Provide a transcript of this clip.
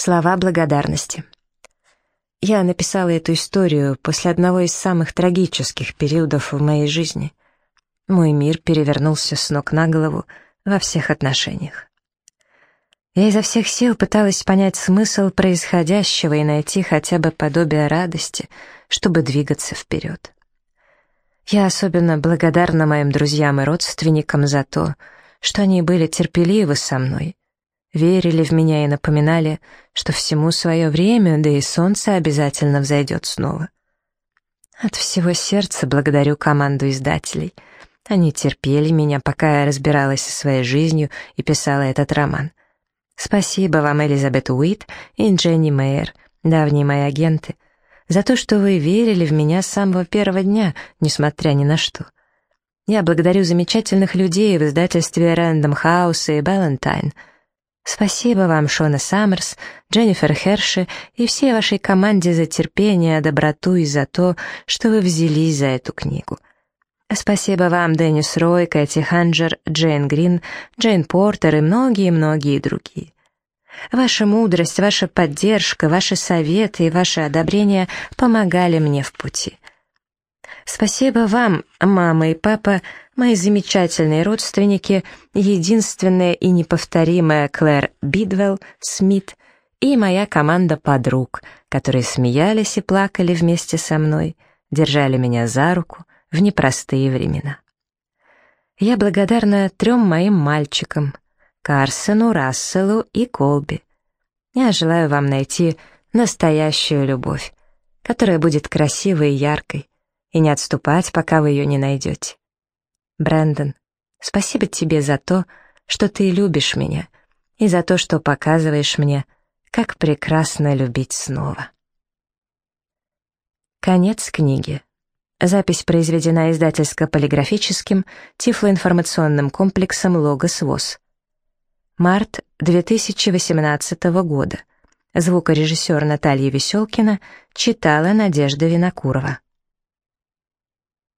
Слова благодарности. Я написала эту историю после одного из самых трагических периодов в моей жизни. Мой мир перевернулся с ног на голову во всех отношениях. Я изо всех сил пыталась понять смысл происходящего и найти хотя бы подобие радости, чтобы двигаться вперед. Я особенно благодарна моим друзьям и родственникам за то, что они были терпеливы со мной, верили в меня и напоминали, что всему свое время, да и солнце обязательно взойдет снова. От всего сердца благодарю команду издателей. Они терпели меня, пока я разбиралась со своей жизнью и писала этот роман. Спасибо вам, Элизабет Уит и Дженни Мэйер, давние мои агенты, за то, что вы верили в меня с самого первого дня, несмотря ни на что. Я благодарю замечательных людей в издательстве Рэндом Хаус и Балентайн — Спасибо вам, Шона Саммерс, Дженнифер Херши и всей вашей команде за терпение, доброту и за то, что вы взялись за эту книгу. Спасибо вам, Деннис Рой, Кэти Ханджер, Джейн Грин, Джейн Портер и многие-многие другие. Ваша мудрость, ваша поддержка, ваши советы и ваше одобрение помогали мне в пути. Спасибо вам, мама и папа, мои замечательные родственники, единственная и неповторимая Клэр Бидвелл, Смит и моя команда подруг, которые смеялись и плакали вместе со мной, держали меня за руку в непростые времена. Я благодарна трем моим мальчикам — Карсону, Расселу и Колби. Я желаю вам найти настоящую любовь, которая будет красивой и яркой, и не отступать, пока вы ее не найдете. Брэндон, спасибо тебе за то, что ты любишь меня, и за то, что показываешь мне, как прекрасно любить снова. Конец книги. Запись произведена издательско-полиграфическим тифлоинформационным комплексом «Логос ВОЗ». Март 2018 года. Звукорежиссер Наталья Веселкина читала Надежда Винокурова.